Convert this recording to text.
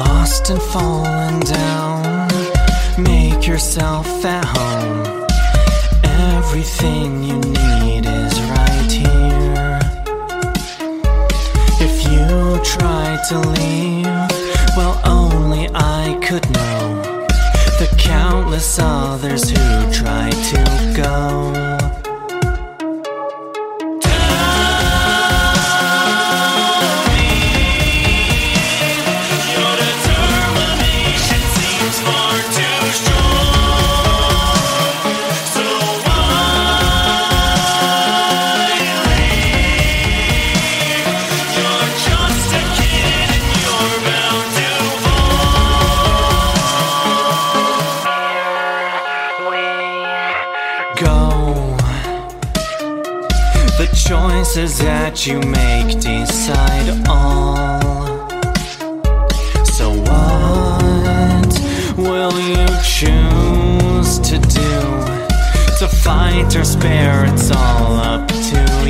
lost and fallen down, make yourself at home. Everything you need is right here. If you try to leave, well, only I could know. The countless others who tried choices that you make decide all. So, what will you choose to do? To fight or spare, it's all up to